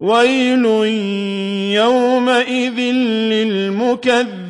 وَيْلٌ يَوْمَئِذٍ لِّلْمُكَذِّبِينَ